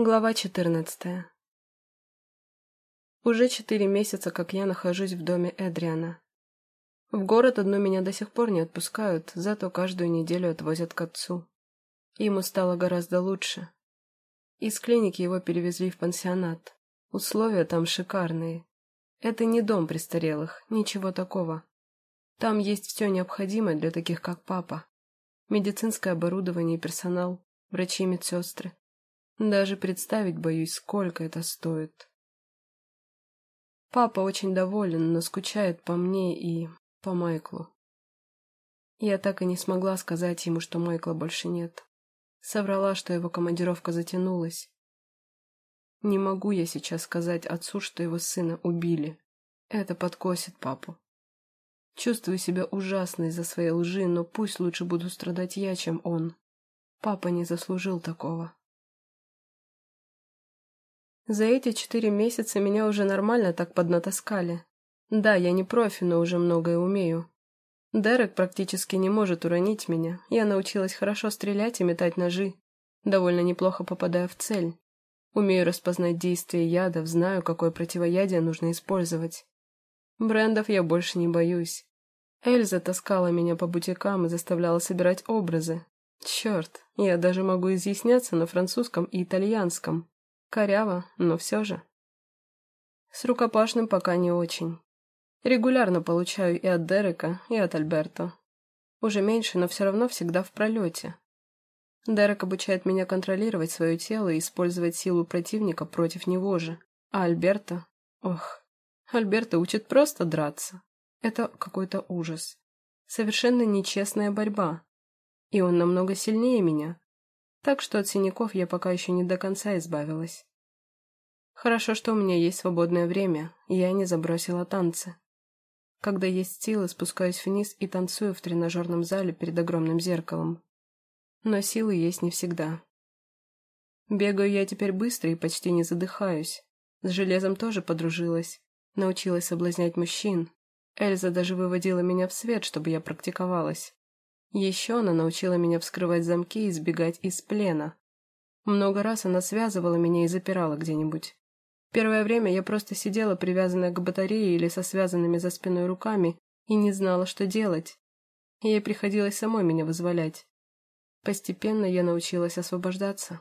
Глава 14 Уже четыре месяца, как я нахожусь в доме Эдриана. В город одну меня до сих пор не отпускают, зато каждую неделю отвозят к отцу. Ему стало гораздо лучше. Из клиники его перевезли в пансионат. Условия там шикарные. Это не дом престарелых, ничего такого. Там есть все необходимое для таких, как папа. Медицинское оборудование и персонал, врачи и медсестры даже представить боюсь, сколько это стоит. Папа очень доволен, но скучает по мне и по Майклу. Я так и не смогла сказать ему, что Майкла больше нет. Соврала, что его командировка затянулась. Не могу я сейчас сказать отцу, что его сына убили. Это подкосит папу. Чувствую себя ужасно из-за своей лжи, но пусть лучше буду страдать я, чем он. Папа не заслужил такого. За эти четыре месяца меня уже нормально так поднатаскали. Да, я не профи, но уже многое умею. Дерек практически не может уронить меня. Я научилась хорошо стрелять и метать ножи. Довольно неплохо попадая в цель. Умею распознать действие ядов, знаю, какое противоядие нужно использовать. Брендов я больше не боюсь. Эльза таскала меня по бутикам и заставляла собирать образы. Черт, я даже могу изъясняться на французском и итальянском. Коряво, но все же. С рукопашным пока не очень. Регулярно получаю и от Дерека, и от Альберто. Уже меньше, но все равно всегда в пролете. Дерек обучает меня контролировать свое тело и использовать силу противника против него же. А Альберто... Ох, Альберто учит просто драться. Это какой-то ужас. Совершенно нечестная борьба. И он намного сильнее меня, так что от синяков я пока еще не до конца избавилась. Хорошо, что у меня есть свободное время, и я не забросила танцы. Когда есть силы, спускаюсь вниз и танцую в тренажерном зале перед огромным зеркалом. Но силы есть не всегда. Бегаю я теперь быстро и почти не задыхаюсь. С железом тоже подружилась. Научилась соблазнять мужчин. Эльза даже выводила меня в свет, чтобы я практиковалась. Еще она научила меня вскрывать замки и избегать из плена. Много раз она связывала меня и запирала где-нибудь. Первое время я просто сидела привязанная к батарее или со связанными за спиной руками и не знала, что делать. Ей приходилось самой меня вызволять. Постепенно я научилась освобождаться.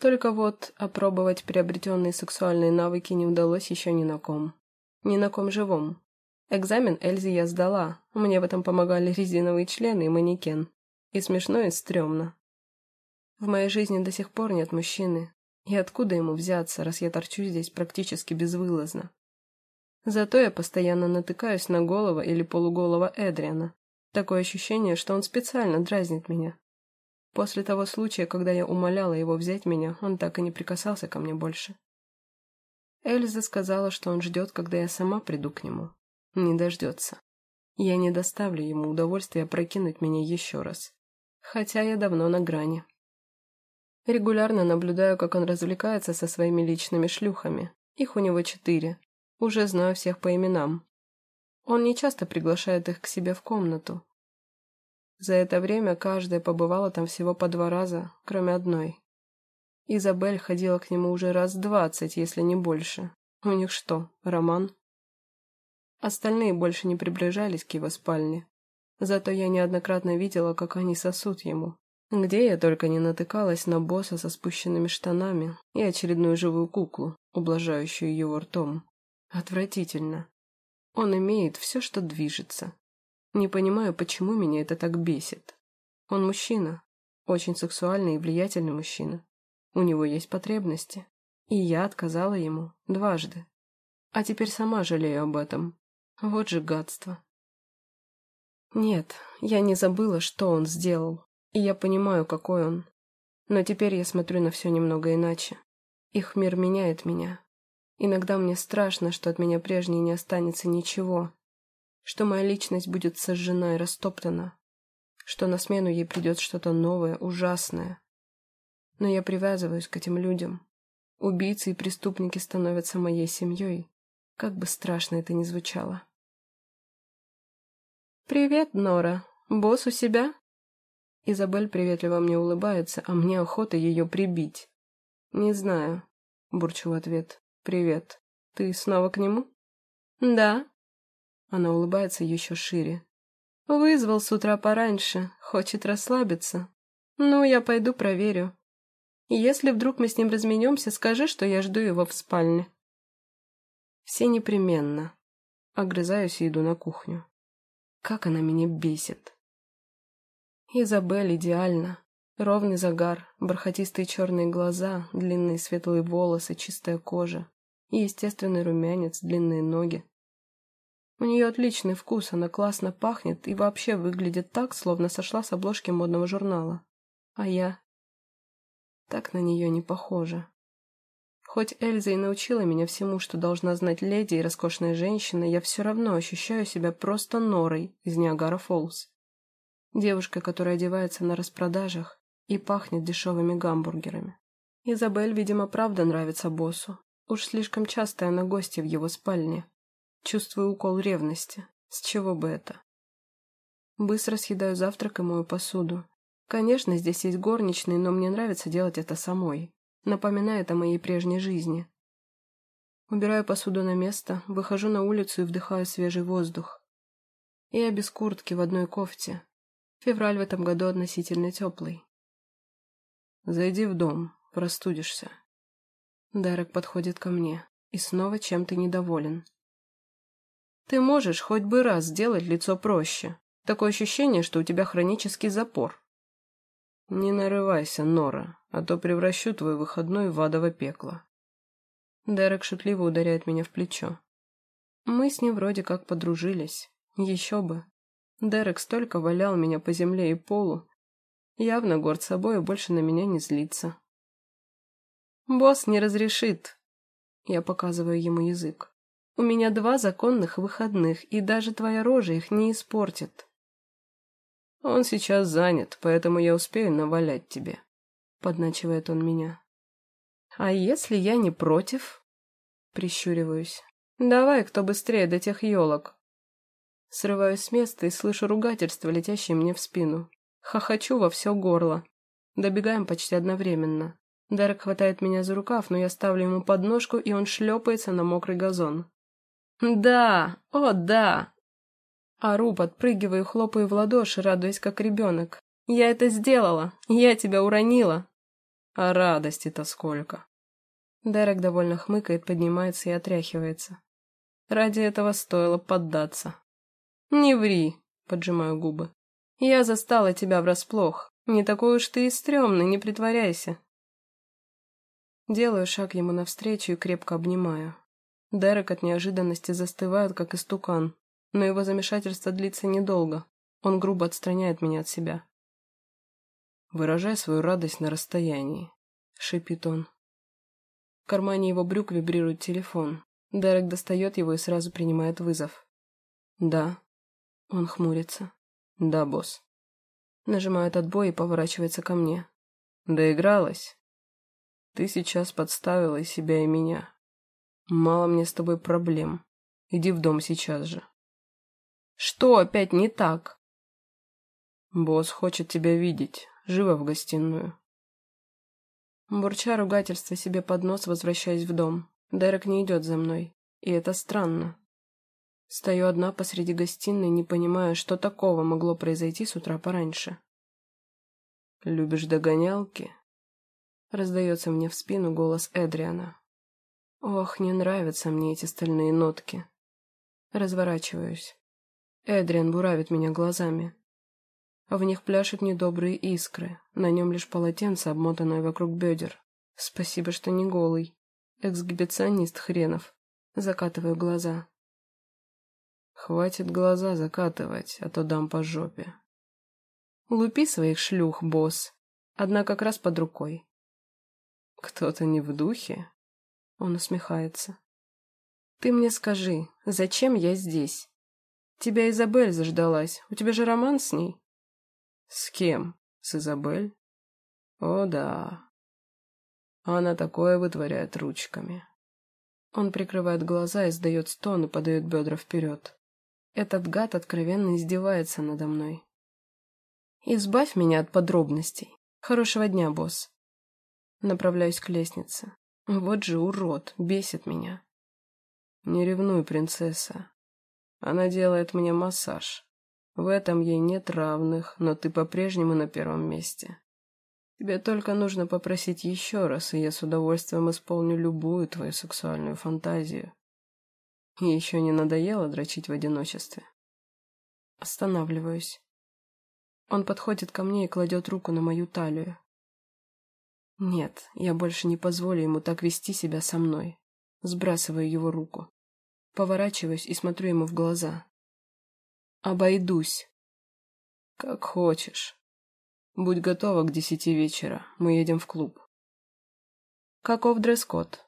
Только вот опробовать приобретенные сексуальные навыки не удалось еще ни на ком. Ни на ком живом. Экзамен Эльзи я сдала, мне в этом помогали резиновые члены и манекен. И смешно, и стрёмно. В моей жизни до сих пор нет мужчины, и откуда ему взяться, раз я торчу здесь практически безвылазно? Зато я постоянно натыкаюсь на голову или полуголого Эдриана. Такое ощущение, что он специально дразнит меня. После того случая, когда я умоляла его взять меня, он так и не прикасался ко мне больше. Эльза сказала, что он ждет, когда я сама приду к нему. Не дождется. Я не доставлю ему удовольствия прокинуть меня еще раз. Хотя я давно на грани. Регулярно наблюдаю, как он развлекается со своими личными шлюхами. Их у него четыре. Уже знаю всех по именам. Он не часто приглашает их к себе в комнату. За это время каждая побывала там всего по два раза, кроме одной. Изабель ходила к нему уже раз двадцать, если не больше. У них что, роман? Остальные больше не приближались к его спальне. Зато я неоднократно видела, как они сосут ему. Где я только не натыкалась на босса со спущенными штанами и очередную живую куклу, ублажающую его ртом. Отвратительно. Он имеет все, что движется. Не понимаю, почему меня это так бесит. Он мужчина, очень сексуальный и влиятельный мужчина. У него есть потребности. И я отказала ему дважды. А теперь сама жалею об этом. Вот же гадство. Нет, я не забыла, что он сделал, и я понимаю, какой он. Но теперь я смотрю на все немного иначе. Их мир меняет меня. Иногда мне страшно, что от меня прежней не останется ничего, что моя личность будет сожжена и растоптана, что на смену ей придет что-то новое, ужасное. Но я привязываюсь к этим людям. Убийцы и преступники становятся моей семьей, как бы страшно это ни звучало. «Привет, Нора. Босс у себя?» Изабель приветливо мне улыбается, а мне охота ее прибить. «Не знаю», — бурчу в ответ. «Привет. Ты снова к нему?» «Да». Она улыбается еще шире. «Вызвал с утра пораньше. Хочет расслабиться. Ну, я пойду проверю. Если вдруг мы с ним разменемся, скажи, что я жду его в спальне». Все непременно. Огрызаюсь и иду на кухню. Как она меня бесит. Изабель идеально. Ровный загар, бархатистые черные глаза, длинные светлые волосы, чистая кожа и естественный румянец, длинные ноги. У нее отличный вкус, она классно пахнет и вообще выглядит так, словно сошла с обложки модного журнала. А я... Так на нее не похожа. Хоть Эльза и научила меня всему, что должна знать леди и роскошная женщина, я все равно ощущаю себя просто норой из Ниагара Фоллс. Девушка, которая одевается на распродажах и пахнет дешевыми гамбургерами. Изабель, видимо, правда нравится боссу. Уж слишком часто она гостья в его спальне. Чувствую укол ревности. С чего бы это? Быстро съедаю завтрак и мою посуду. Конечно, здесь есть горничные, но мне нравится делать это самой напоминает о моей прежней жизни. Убираю посуду на место, выхожу на улицу и вдыхаю свежий воздух. Я без куртки в одной кофте. Февраль в этом году относительно теплый. Зайди в дом, простудишься. Дерек подходит ко мне и снова чем-то недоволен. Ты можешь хоть бы раз сделать лицо проще. Такое ощущение, что у тебя хронический запор. Не нарывайся, Нора, а то превращу твой выходной в адово пекло. Дерек шутливо ударяет меня в плечо. Мы с ним вроде как подружились. Еще бы. Дерек столько валял меня по земле и полу. Явно горд собой и больше на меня не злится. «Босс не разрешит». Я показываю ему язык. «У меня два законных выходных, и даже твоя рожа их не испортит». «Он сейчас занят, поэтому я успею навалять тебе», — подначивает он меня. «А если я не против?» Прищуриваюсь. «Давай, кто быстрее до тех елок». Срываюсь с места и слышу ругательство, летящее мне в спину. Хохочу во все горло. Добегаем почти одновременно. Дерек хватает меня за рукав, но я ставлю ему подножку, и он шлепается на мокрый газон. «Да! О, да! Ору, подпрыгиваю, хлопаю в ладоши, радуясь как ребенок. «Я это сделала! Я тебя уронила!» А радости-то сколько! Дерек довольно хмыкает, поднимается и отряхивается. Ради этого стоило поддаться. «Не ври!» — поджимаю губы. «Я застала тебя врасплох. Не такой уж ты и стрёмный, не притворяйся!» Делаю шаг ему навстречу и крепко обнимаю. Дерек от неожиданности застывает, как истукан но его замешательство длится недолго. Он грубо отстраняет меня от себя. «Выражай свою радость на расстоянии», — шипит он. В кармане его брюк вибрирует телефон. Дерек достает его и сразу принимает вызов. «Да». Он хмурится. «Да, босс». Нажимает отбой и поворачивается ко мне. «Доигралась? Ты сейчас подставила и себя, и меня. Мало мне с тобой проблем. Иди в дом сейчас же». Что опять не так? Босс хочет тебя видеть. Живо в гостиную. Бурча ругательство себе под нос, возвращаясь в дом. Дерек не идет за мной. И это странно. Стою одна посреди гостиной, не понимая, что такого могло произойти с утра пораньше. «Любишь догонялки?» Раздается мне в спину голос Эдриана. Ох, не нравятся мне эти стальные нотки. Разворачиваюсь. Эдриан буравит меня глазами. В них пляшут недобрые искры, на нем лишь полотенце, обмотанное вокруг бедер. Спасибо, что не голый. Эксгибиционист хренов. Закатываю глаза. Хватит глаза закатывать, а то дам по жопе. Лупи своих шлюх, босс. Одна как раз под рукой. Кто-то не в духе? Он усмехается. Ты мне скажи, зачем я здесь? Тебя Изабель заждалась. У тебя же роман с ней? С кем? С Изабель? О, да. Она такое вытворяет ручками. Он прикрывает глаза, издает стон и подает бедра вперед. Этот гад откровенно издевается надо мной. Избавь меня от подробностей. Хорошего дня, босс. Направляюсь к лестнице. Вот же урод, бесит меня. Не ревнуй, принцесса. Она делает мне массаж. В этом ей нет равных, но ты по-прежнему на первом месте. Тебе только нужно попросить еще раз, и я с удовольствием исполню любую твою сексуальную фантазию. И еще не надоело дрочить в одиночестве. Останавливаюсь. Он подходит ко мне и кладет руку на мою талию. Нет, я больше не позволю ему так вести себя со мной. Сбрасываю его руку. Поворачиваюсь и смотрю ему в глаза. Обойдусь. Как хочешь. Будь готова к десяти вечера. Мы едем в клуб. Каков дресс-код?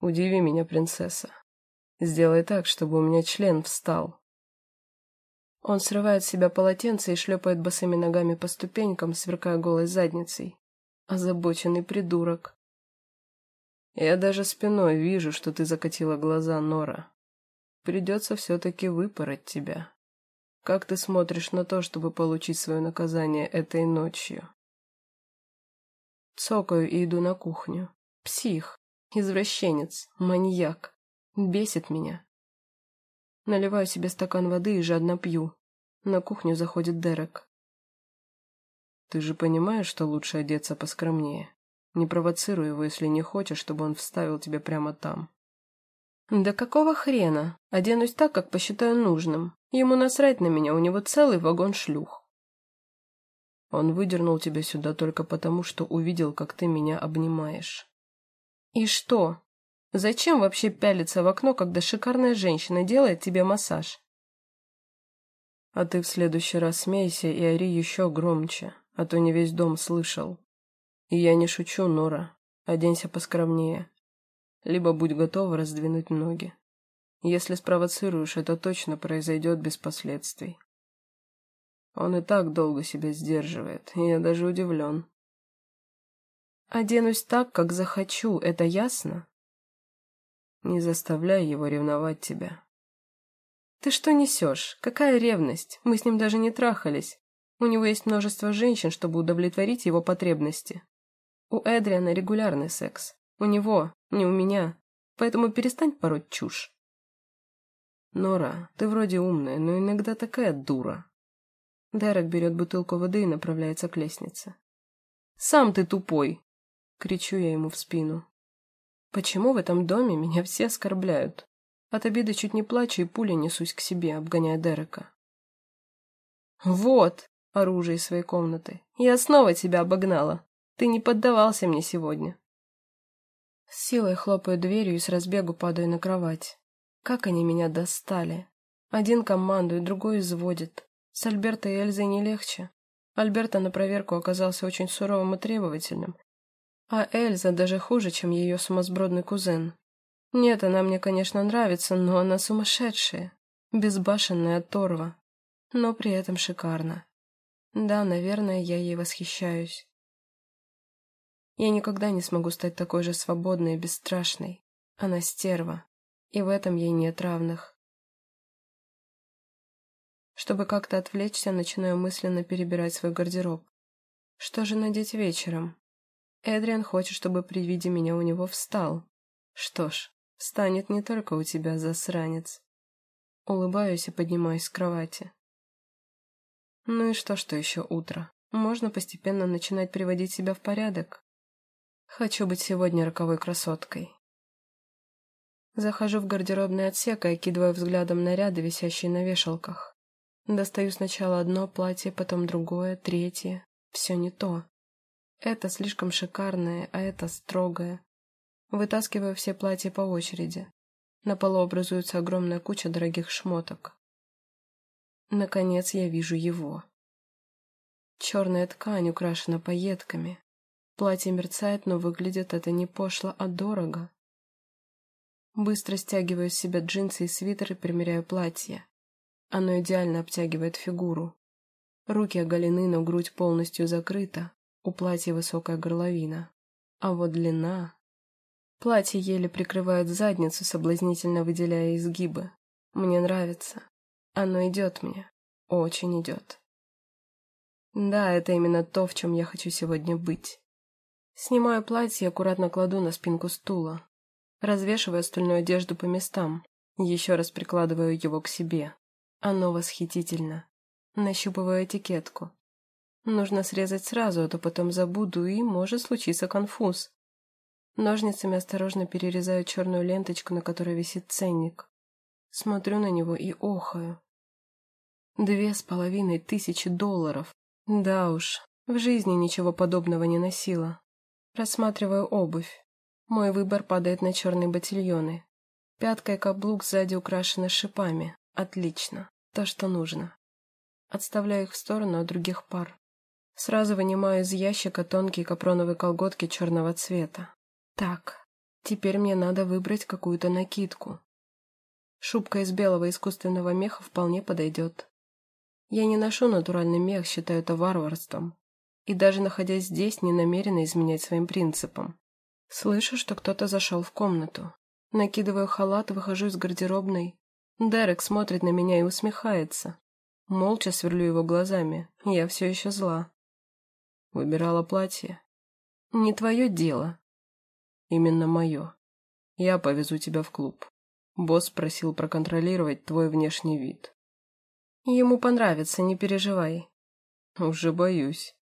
Удиви меня, принцесса. Сделай так, чтобы у меня член встал. Он срывает с себя полотенце и шлепает босыми ногами по ступенькам, сверкая голой задницей. Озабоченный придурок. Я даже спиной вижу, что ты закатила глаза, Нора. Придется все-таки выпороть тебя. Как ты смотришь на то, чтобы получить свое наказание этой ночью? Цокаю и иду на кухню. Псих, извращенец, маньяк. Бесит меня. Наливаю себе стакан воды и жадно пью. На кухню заходит Дерек. Ты же понимаешь, что лучше одеться поскромнее. Не провоцируй его, если не хочешь, чтобы он вставил тебя прямо там. Да какого хрена? Оденусь так, как посчитаю нужным. Ему насрать на меня, у него целый вагон шлюх. Он выдернул тебя сюда только потому, что увидел, как ты меня обнимаешь. И что? Зачем вообще пялиться в окно, когда шикарная женщина делает тебе массаж? А ты в следующий раз смейся и ори еще громче а то не весь дом слышал. И я не шучу, Нора. Оденься поскромнее. Либо будь готова раздвинуть ноги. Если спровоцируешь, это точно произойдет без последствий. Он и так долго себя сдерживает, и я даже удивлен. Оденусь так, как захочу, это ясно? Не заставляй его ревновать тебя. Ты что несешь? Какая ревность? Мы с ним даже не трахались. У него есть множество женщин, чтобы удовлетворить его потребности. У Эдриана регулярный секс. У него, не у меня. Поэтому перестань пороть чушь. Нора, ты вроде умная, но иногда такая дура. Дерек берет бутылку воды и направляется к лестнице. «Сам ты тупой!» — кричу я ему в спину. «Почему в этом доме меня все оскорбляют?» От обиды чуть не плачу и пулей несусь к себе, обгоняя Дерека. «Вот!» оружие своей комнаты. Я снова тебя обогнала. Ты не поддавался мне сегодня. С силой хлопаю дверью и с разбегу падаю на кровать. Как они меня достали. Один командует, другой изводит. С Альбертой и Эльзой не легче. Альберта на проверку оказался очень суровым и требовательным. А Эльза даже хуже, чем ее сумасбродный кузен. Нет, она мне, конечно, нравится, но она сумасшедшая. Безбашенная оторва. Но при этом шикарна. Да, наверное, я ей восхищаюсь. Я никогда не смогу стать такой же свободной и бесстрашной. Она стерва, и в этом ей нет равных. Чтобы как-то отвлечься, начинаю мысленно перебирать свой гардероб. Что же надеть вечером? Эдриан хочет, чтобы при виде меня у него встал. Что ж, встанет не только у тебя, засранец. Улыбаюсь и поднимаюсь с кровати. Ну и что, что еще утро? Можно постепенно начинать приводить себя в порядок. Хочу быть сегодня роковой красоткой. Захожу в гардеробный отсек и окидываю взглядом наряды, висящие на вешалках. Достаю сначала одно платье, потом другое, третье. Все не то. Это слишком шикарное, а это строгое. Вытаскиваю все платья по очереди. На полу образуется огромная куча дорогих шмоток. Наконец я вижу его. Черная ткань украшена пайетками. Платье мерцает, но выглядит это не пошло, а дорого. Быстро стягиваю с себя джинсы и свитер и примеряю платье. Оно идеально обтягивает фигуру. Руки оголены, но грудь полностью закрыта. У платья высокая горловина. А вот длина... Платье еле прикрывает задницу, соблазнительно выделяя изгибы. Мне нравится. Оно идет мне. Очень идет. Да, это именно то, в чем я хочу сегодня быть. Снимаю платье и аккуратно кладу на спинку стула. Развешиваю остальную одежду по местам. Еще раз прикладываю его к себе. Оно восхитительно. Нащупываю этикетку. Нужно срезать сразу, а то потом забуду, и может случиться конфуз. Ножницами осторожно перерезаю черную ленточку, на которой висит ценник. Смотрю на него и охаю. Две с половиной тысячи долларов. Да уж, в жизни ничего подобного не носила. Рассматриваю обувь. Мой выбор падает на черные ботильоны. Пятка и каблук сзади украшены шипами. Отлично. То, что нужно. Отставляю их в сторону от других пар. Сразу вынимаю из ящика тонкие капроновые колготки черного цвета. Так, теперь мне надо выбрать какую-то накидку. Шубка из белого искусственного меха вполне подойдет. Я не ношу натуральный мех, считаю это варварством. И даже находясь здесь, не намерена изменять своим принципам. Слышу, что кто-то зашел в комнату. Накидываю халат, выхожу из гардеробной. Дерек смотрит на меня и усмехается. Молча сверлю его глазами. Я все еще зла. Выбирала платье. Не твое дело. Именно мое. Я повезу тебя в клуб. Босс просил проконтролировать твой внешний вид. Ему понравится, не переживай. Уже боюсь.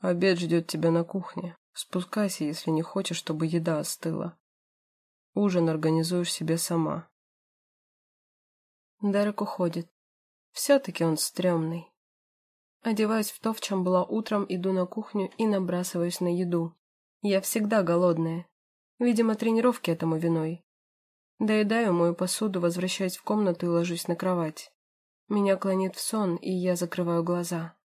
Обед ждет тебя на кухне. Спускайся, если не хочешь, чтобы еда остыла. Ужин организуешь себе сама. Дерек уходит. Все-таки он стрёмный. Одеваюсь в то, в чем была утром, иду на кухню и набрасываюсь на еду. Я всегда голодная. Видимо, тренировки этому виной. Доедаю мою посуду, возвращаюсь в комнату и ложусь на кровать. Меня клонит в сон, и я закрываю глаза.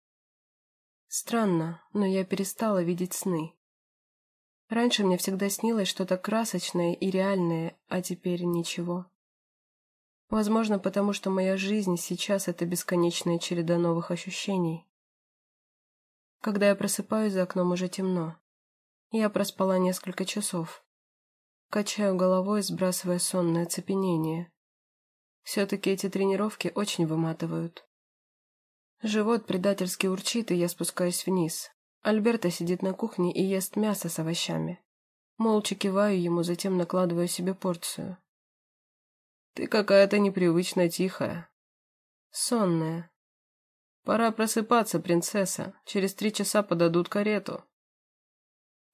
Странно, но я перестала видеть сны. Раньше мне всегда снилось что-то красочное и реальное, а теперь ничего. Возможно, потому что моя жизнь сейчас — это бесконечная череда новых ощущений. Когда я просыпаюсь, за окном уже темно. Я проспала несколько часов. Качаю головой, сбрасывая сонное оцепенение. Все-таки эти тренировки очень выматывают. Живот предательски урчит, и я спускаюсь вниз. Альберта сидит на кухне и ест мясо с овощами. Молча киваю ему, затем накладываю себе порцию. Ты какая-то непривычно тихая. Сонная. Пора просыпаться, принцесса. Через три часа подадут карету.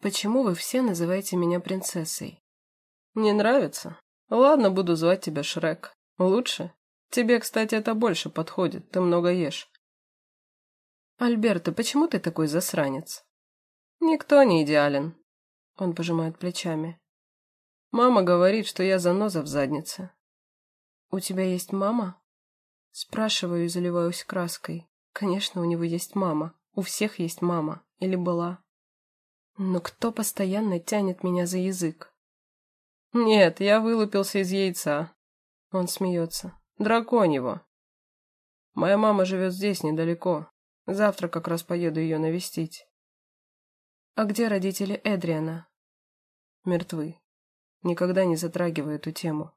Почему вы все называете меня принцессой? Не нравится? Ладно, буду звать тебя Шрек. Лучше? Тебе, кстати, это больше подходит, ты много ешь. Альберто, почему ты такой засранец? Никто не идеален. Он пожимает плечами. Мама говорит, что я заноза в заднице. «У тебя есть мама?» Спрашиваю и заливаюсь краской. Конечно, у него есть мама. У всех есть мама. Или была. Но кто постоянно тянет меня за язык? «Нет, я вылупился из яйца». Он смеется. «Драконьего. Моя мама живет здесь, недалеко. Завтра как раз поеду ее навестить». «А где родители Эдриана?» «Мертвы. Никогда не затрагиваю эту тему».